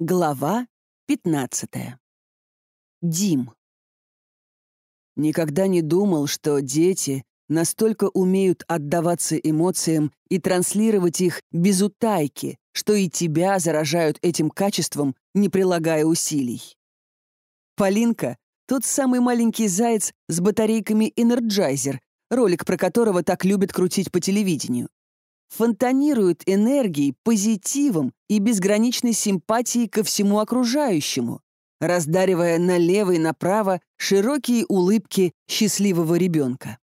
Глава 15. Дим. Никогда не думал, что дети настолько умеют отдаваться эмоциям и транслировать их без утайки, что и тебя заражают этим качеством, не прилагая усилий. Полинка — тот самый маленький заяц с батарейками Energizer, ролик про которого так любят крутить по телевидению фонтанирует энергией, позитивом и безграничной симпатией ко всему окружающему, раздаривая налево и направо широкие улыбки счастливого ребенка.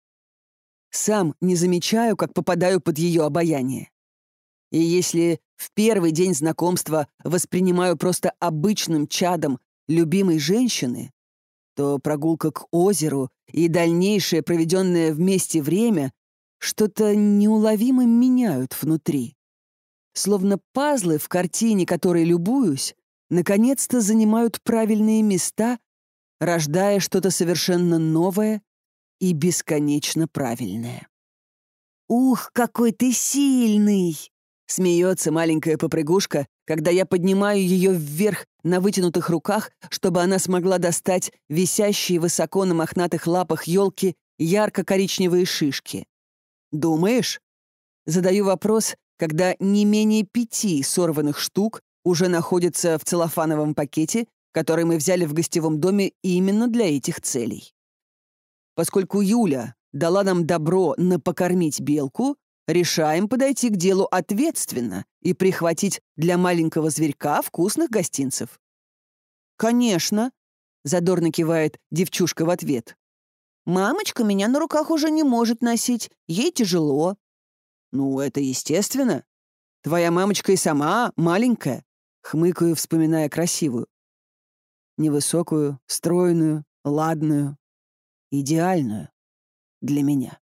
Сам не замечаю, как попадаю под ее обаяние. И если в первый день знакомства воспринимаю просто обычным чадом любимой женщины, то прогулка к озеру и дальнейшее проведенное вместе время что-то неуловимо меняют внутри. Словно пазлы в картине, которой любуюсь, наконец-то занимают правильные места, рождая что-то совершенно новое и бесконечно правильное. «Ух, какой ты сильный!» — смеется маленькая попрыгушка, когда я поднимаю ее вверх на вытянутых руках, чтобы она смогла достать висящие высоко на мохнатых лапах елки ярко-коричневые шишки. «Думаешь?» Задаю вопрос, когда не менее пяти сорванных штук уже находятся в целлофановом пакете, который мы взяли в гостевом доме именно для этих целей. Поскольку Юля дала нам добро на покормить белку, решаем подойти к делу ответственно и прихватить для маленького зверька вкусных гостинцев. «Конечно», — задорно кивает девчушка в ответ. Мамочка меня на руках уже не может носить, ей тяжело». «Ну, это естественно. Твоя мамочка и сама маленькая», — хмыкаю, вспоминая красивую. Невысокую, стройную, ладную, идеальную для меня.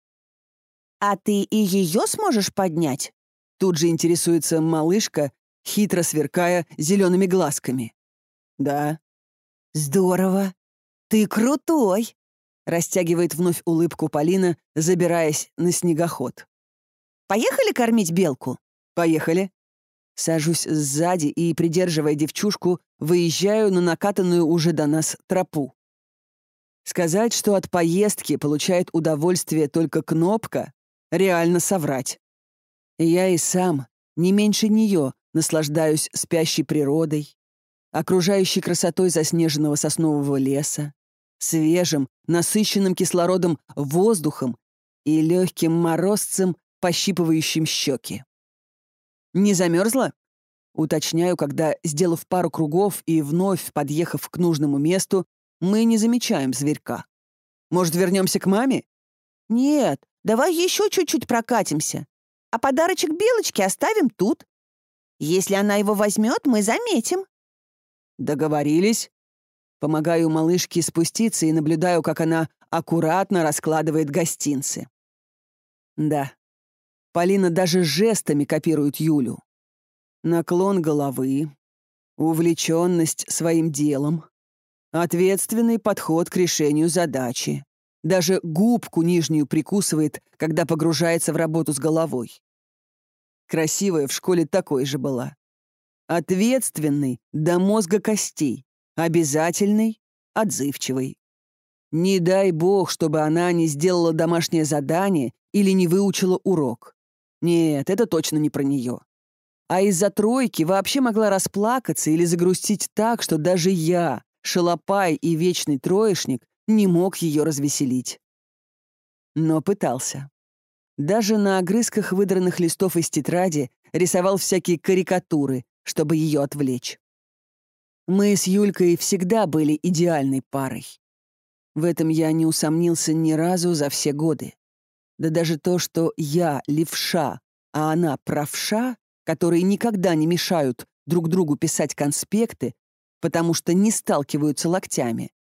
«А ты и ее сможешь поднять?» Тут же интересуется малышка, хитро сверкая зелеными глазками. «Да». «Здорово! Ты крутой!» Растягивает вновь улыбку Полина, забираясь на снегоход. «Поехали кормить белку?» «Поехали». Сажусь сзади и, придерживая девчушку, выезжаю на накатанную уже до нас тропу. Сказать, что от поездки получает удовольствие только кнопка, реально соврать. Я и сам, не меньше нее, наслаждаюсь спящей природой, окружающей красотой заснеженного соснового леса, свежим, насыщенным кислородом воздухом и легким морозцем, пощипывающим щеки. «Не замерзла?» Уточняю, когда, сделав пару кругов и вновь подъехав к нужному месту, мы не замечаем зверька. «Может, вернемся к маме?» «Нет, давай еще чуть-чуть прокатимся. А подарочек Белочке оставим тут. Если она его возьмет, мы заметим». «Договорились», Помогаю малышке спуститься и наблюдаю, как она аккуратно раскладывает гостинцы. Да, Полина даже жестами копирует Юлю. Наклон головы, увлеченность своим делом, ответственный подход к решению задачи. Даже губку нижнюю прикусывает, когда погружается в работу с головой. Красивая в школе такой же была. Ответственный до мозга костей. Обязательный, отзывчивый. Не дай бог, чтобы она не сделала домашнее задание или не выучила урок. Нет, это точно не про нее. А из-за тройки вообще могла расплакаться или загрустить так, что даже я, шалопай и вечный троечник, не мог ее развеселить. Но пытался. Даже на огрызках выдранных листов из тетради рисовал всякие карикатуры, чтобы ее отвлечь. Мы с Юлькой всегда были идеальной парой. В этом я не усомнился ни разу за все годы. Да даже то, что я левша, а она правша, которые никогда не мешают друг другу писать конспекты, потому что не сталкиваются локтями,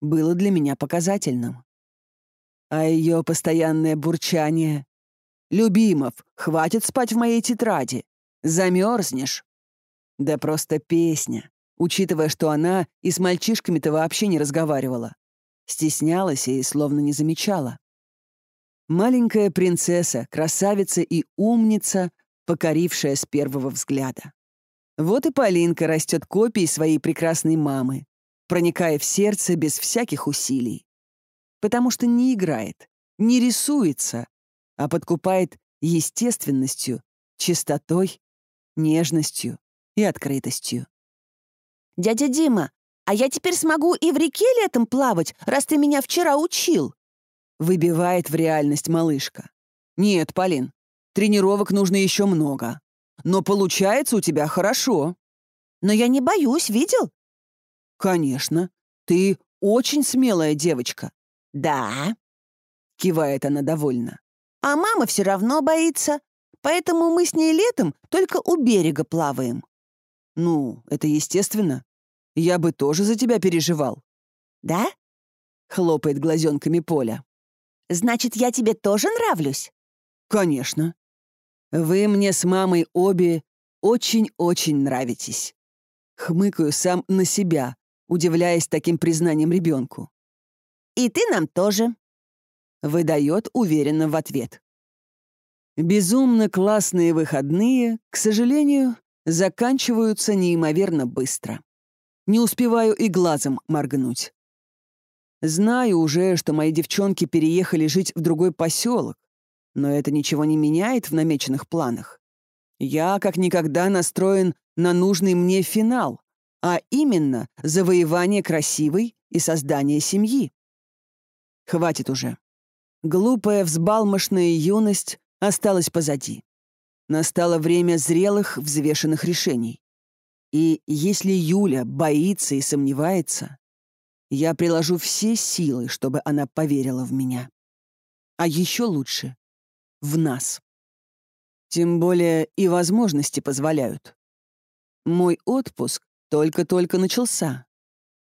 было для меня показательным. А ее постоянное бурчание «Любимов, хватит спать в моей тетради! Замерзнешь!» Да просто песня учитывая, что она и с мальчишками-то вообще не разговаривала. Стеснялась и словно не замечала. Маленькая принцесса, красавица и умница, покорившая с первого взгляда. Вот и Полинка растет копией своей прекрасной мамы, проникая в сердце без всяких усилий. Потому что не играет, не рисуется, а подкупает естественностью, чистотой, нежностью и открытостью. «Дядя Дима, а я теперь смогу и в реке летом плавать, раз ты меня вчера учил?» Выбивает в реальность малышка. «Нет, Полин, тренировок нужно еще много. Но получается у тебя хорошо». «Но я не боюсь, видел?» «Конечно. Ты очень смелая девочка». «Да», — кивает она довольно. «А мама все равно боится, поэтому мы с ней летом только у берега плаваем». «Ну, это естественно. Я бы тоже за тебя переживал». «Да?» — хлопает глазенками Поля. «Значит, я тебе тоже нравлюсь?» «Конечно. Вы мне с мамой обе очень-очень нравитесь». Хмыкаю сам на себя, удивляясь таким признанием ребенку. «И ты нам тоже», — выдает уверенно в ответ. Безумно классные выходные, к сожалению, заканчиваются неимоверно быстро. Не успеваю и глазом моргнуть. Знаю уже, что мои девчонки переехали жить в другой поселок, но это ничего не меняет в намеченных планах. Я как никогда настроен на нужный мне финал, а именно завоевание красивой и создание семьи. Хватит уже. Глупая, взбалмошная юность осталась позади. Настало время зрелых, взвешенных решений. И если Юля боится и сомневается, я приложу все силы, чтобы она поверила в меня. А еще лучше — в нас. Тем более и возможности позволяют. Мой отпуск только-только начался.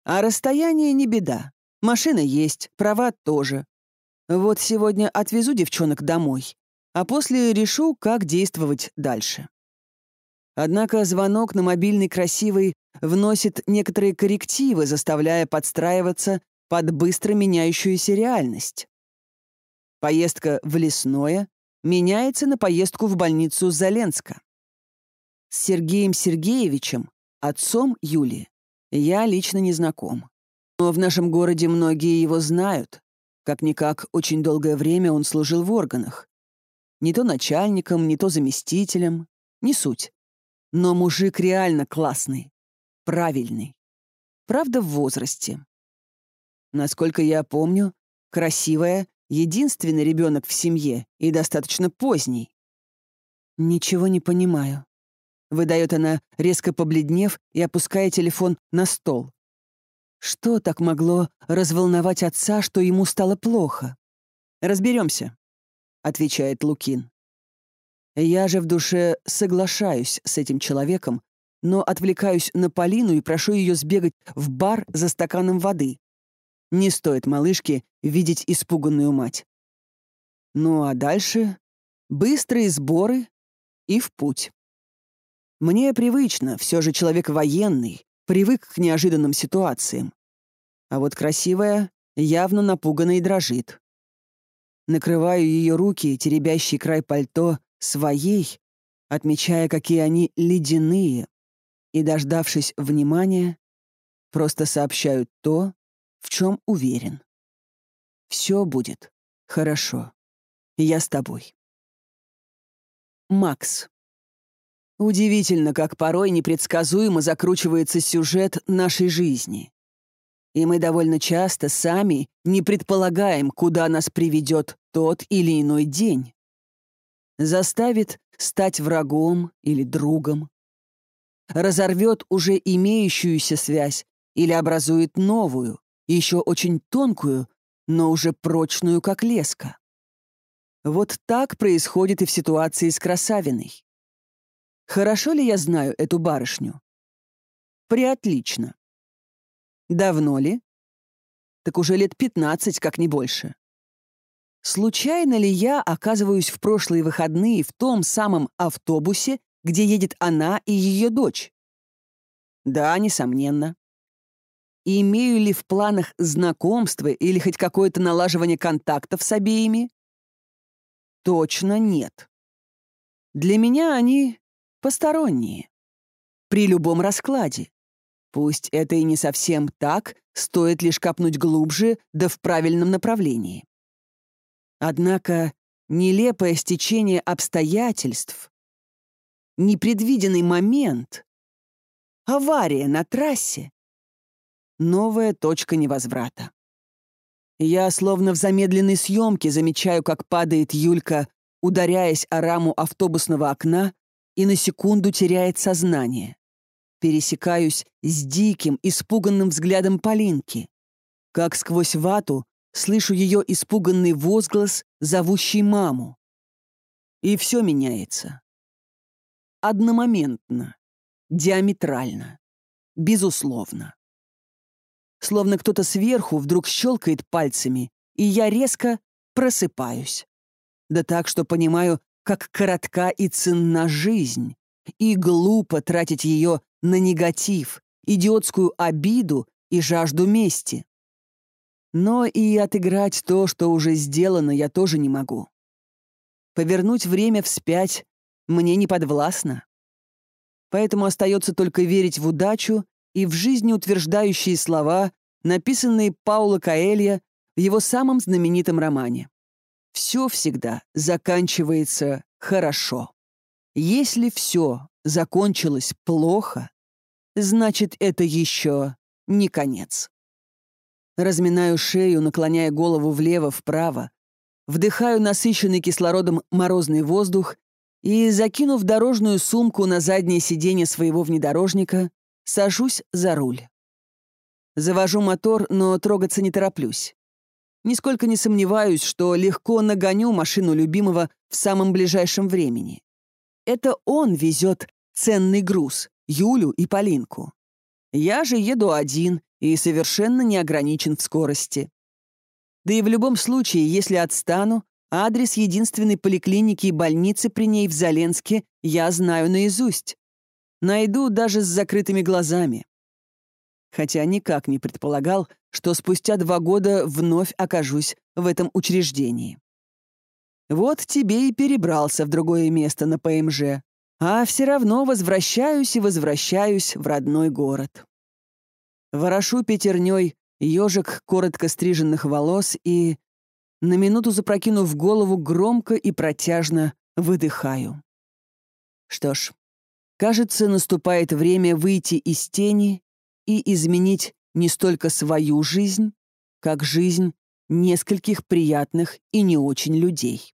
А расстояние не беда. Машина есть, права тоже. Вот сегодня отвезу девчонок домой, а после решу, как действовать дальше. Однако звонок на мобильный красивый вносит некоторые коррективы, заставляя подстраиваться под быстро меняющуюся реальность. Поездка в лесное меняется на поездку в больницу Заленска. С Сергеем Сергеевичем, отцом Юлии, я лично не знаком. Но в нашем городе многие его знают. Как-никак, очень долгое время он служил в органах. Не то начальником, не то заместителем. Не суть. Но мужик реально классный, правильный. Правда, в возрасте. Насколько я помню, красивая, единственный ребенок в семье и достаточно поздний. Ничего не понимаю. Выдает она, резко побледнев и опуская телефон на стол. Что так могло разволновать отца, что ему стало плохо? Разберемся, отвечает Лукин. Я же в душе соглашаюсь с этим человеком, но отвлекаюсь на Полину и прошу ее сбегать в бар за стаканом воды. Не стоит малышке видеть испуганную мать. Ну а дальше быстрые сборы и в путь. Мне привычно, все же человек военный, привык к неожиданным ситуациям. А вот красивая явно напугана и дрожит. Накрываю ее руки, теребящий край пальто, своей, отмечая, какие они ледяные, и, дождавшись внимания, просто сообщают то, в чем уверен. Все будет хорошо. Я с тобой. Макс. Удивительно, как порой непредсказуемо закручивается сюжет нашей жизни. И мы довольно часто сами не предполагаем, куда нас приведет тот или иной день заставит стать врагом или другом, разорвет уже имеющуюся связь или образует новую, еще очень тонкую, но уже прочную, как леска. Вот так происходит и в ситуации с Красавиной. Хорошо ли я знаю эту барышню? Приотлично. Давно ли? Так уже лет пятнадцать, как не больше. Случайно ли я оказываюсь в прошлые выходные в том самом автобусе, где едет она и ее дочь? Да, несомненно. Имею ли в планах знакомства или хоть какое-то налаживание контактов с обеими? Точно нет. Для меня они посторонние. при любом раскладе. Пусть это и не совсем так, стоит лишь копнуть глубже, да в правильном направлении. Однако нелепое стечение обстоятельств, непредвиденный момент, авария на трассе — новая точка невозврата. Я словно в замедленной съемке замечаю, как падает Юлька, ударяясь о раму автобусного окна, и на секунду теряет сознание. Пересекаюсь с диким, испуганным взглядом Полинки. Как сквозь вату слышу ее испуганный возглас, зовущий маму. И все меняется. Одномоментно, диаметрально, безусловно словно кто-то сверху вдруг щелкает пальцами, и я резко просыпаюсь. Да так, что понимаю, как коротка и ценна жизнь, и глупо тратить ее на негатив, идиотскую обиду и жажду мести. Но и отыграть то, что уже сделано, я тоже не могу. Повернуть время вспять мне не подвластно. Поэтому остается только верить в удачу и в жизнеутверждающие слова, написанные Пауло Каэлья в его самом знаменитом романе. Все всегда заканчивается хорошо. Если все закончилось плохо, значит, это еще не конец. Разминаю шею, наклоняя голову влево-вправо, вдыхаю насыщенный кислородом морозный воздух и, закинув дорожную сумку на заднее сиденье своего внедорожника, Сажусь за руль. Завожу мотор, но трогаться не тороплюсь. Нисколько не сомневаюсь, что легко нагоню машину любимого в самом ближайшем времени. Это он везет ценный груз, Юлю и Полинку. Я же еду один и совершенно не ограничен в скорости. Да и в любом случае, если отстану, адрес единственной поликлиники и больницы при ней в Заленске я знаю наизусть. Найду даже с закрытыми глазами. Хотя никак не предполагал, что спустя два года вновь окажусь в этом учреждении. Вот тебе и перебрался в другое место на ПМЖ, а все равно возвращаюсь и возвращаюсь в родной город. Ворошу пятерней ежик коротко стриженных волос и, на минуту запрокинув голову, громко и протяжно выдыхаю. Что ж, Кажется, наступает время выйти из тени и изменить не столько свою жизнь, как жизнь нескольких приятных и не очень людей.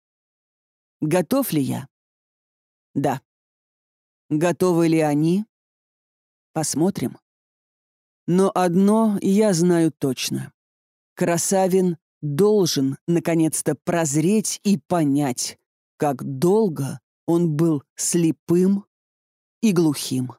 Готов ли я? Да. Готовы ли они? Посмотрим. Но одно я знаю точно. Красавин должен наконец-то прозреть и понять, как долго он был слепым и глухим.